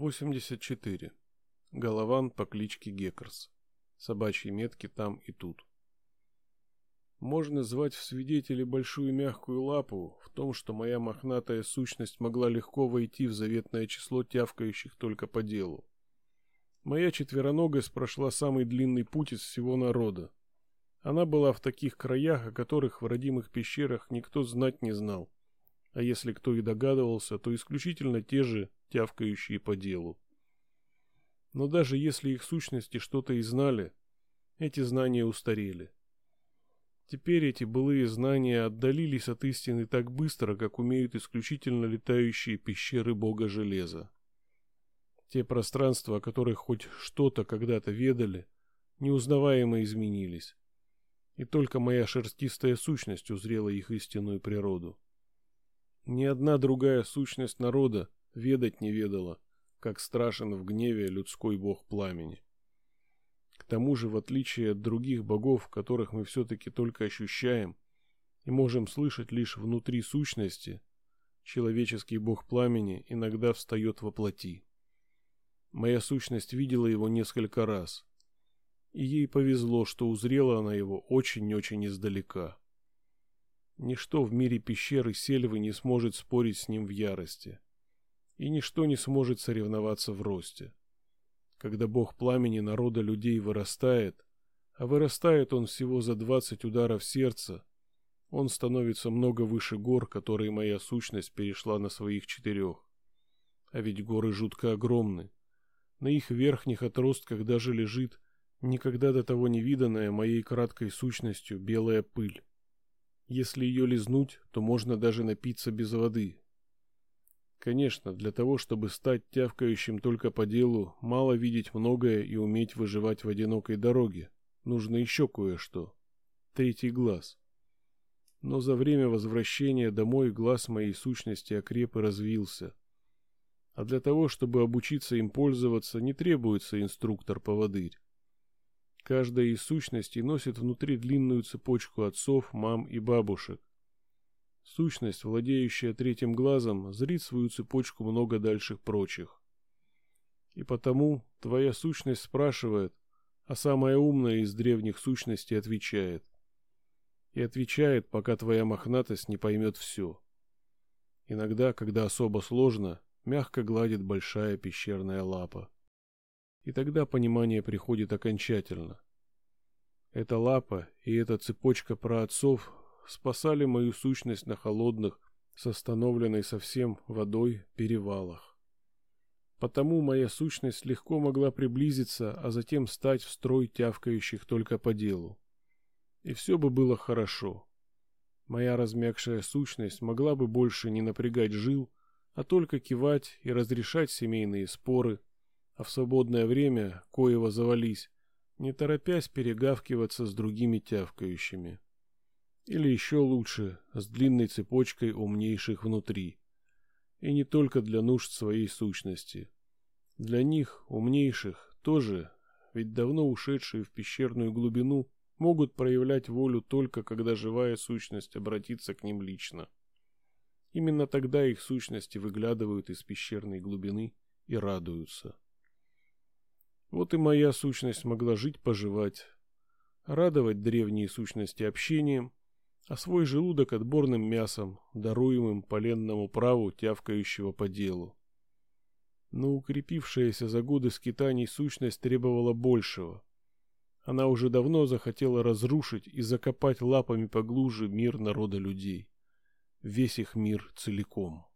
84. Голован по кличке Геккерс. Собачьи метки там и тут. Можно звать в свидетели большую мягкую лапу в том, что моя мохнатая сущность могла легко войти в заветное число тявкающих только по делу. Моя четвероногость прошла самый длинный путь из всего народа. Она была в таких краях, о которых в родимых пещерах никто знать не знал. А если кто и догадывался, то исключительно те же, тявкающие по делу. Но даже если их сущности что-то и знали, эти знания устарели. Теперь эти былые знания отдалились от истины так быстро, как умеют исключительно летающие пещеры бога железа. Те пространства, о которых хоть что-то когда-то ведали, неузнаваемо изменились. И только моя шерстистая сущность узрела их истинную природу. Ни одна другая сущность народа ведать не ведала, как страшен в гневе людской бог пламени. К тому же, в отличие от других богов, которых мы все-таки только ощущаем и можем слышать лишь внутри сущности, человеческий бог пламени иногда встает во плоти. Моя сущность видела его несколько раз, и ей повезло, что узрела она его очень-очень издалека. Ничто в мире пещеры сельвы не сможет спорить с ним в ярости, и ничто не сможет соревноваться в росте. Когда бог пламени народа людей вырастает, а вырастает он всего за двадцать ударов сердца, он становится много выше гор, которые моя сущность перешла на своих четырех. А ведь горы жутко огромны. На их верхних отростках даже лежит никогда до того не виданная моей краткой сущностью белая пыль. Если ее лизнуть, то можно даже напиться без воды, Конечно, для того, чтобы стать тявкающим только по делу, мало видеть многое и уметь выживать в одинокой дороге. Нужно еще кое-что. Третий глаз. Но за время возвращения домой глаз моей сущности окреп и развился. А для того, чтобы обучиться им пользоваться, не требуется инструктор-поводырь. Каждая из сущностей носит внутри длинную цепочку отцов, мам и бабушек. Сущность, владеющая третьим глазом, зрит свою цепочку много дальше прочих. И потому твоя сущность спрашивает, а самая умная из древних сущностей отвечает. И отвечает, пока твоя мохнатость не поймет все. Иногда, когда особо сложно, мягко гладит большая пещерная лапа. И тогда понимание приходит окончательно. Эта лапа и эта цепочка праотцов спасали мою сущность на холодных, с остановленной совсем водой, перевалах. Потому моя сущность легко могла приблизиться, а затем стать в строй тявкающих только по делу. И все бы было хорошо. Моя размягшая сущность могла бы больше не напрягать жил, а только кивать и разрешать семейные споры, а в свободное время, коего завались, не торопясь перегавкиваться с другими тявкающими. Или еще лучше, с длинной цепочкой умнейших внутри. И не только для нужд своей сущности. Для них, умнейших, тоже, ведь давно ушедшие в пещерную глубину, могут проявлять волю только когда живая сущность обратится к ним лично. Именно тогда их сущности выглядывают из пещерной глубины и радуются. Вот и моя сущность могла жить-поживать, радовать древние сущности общением, а свой желудок отборным мясом, даруемым поленному праву тявкающего по делу. Но укрепившаяся за годы скитаний сущность требовала большего. Она уже давно захотела разрушить и закопать лапами поглубже мир народа людей. Весь их мир целиком.